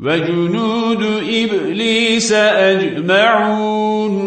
وجنود إبليس أجمعون.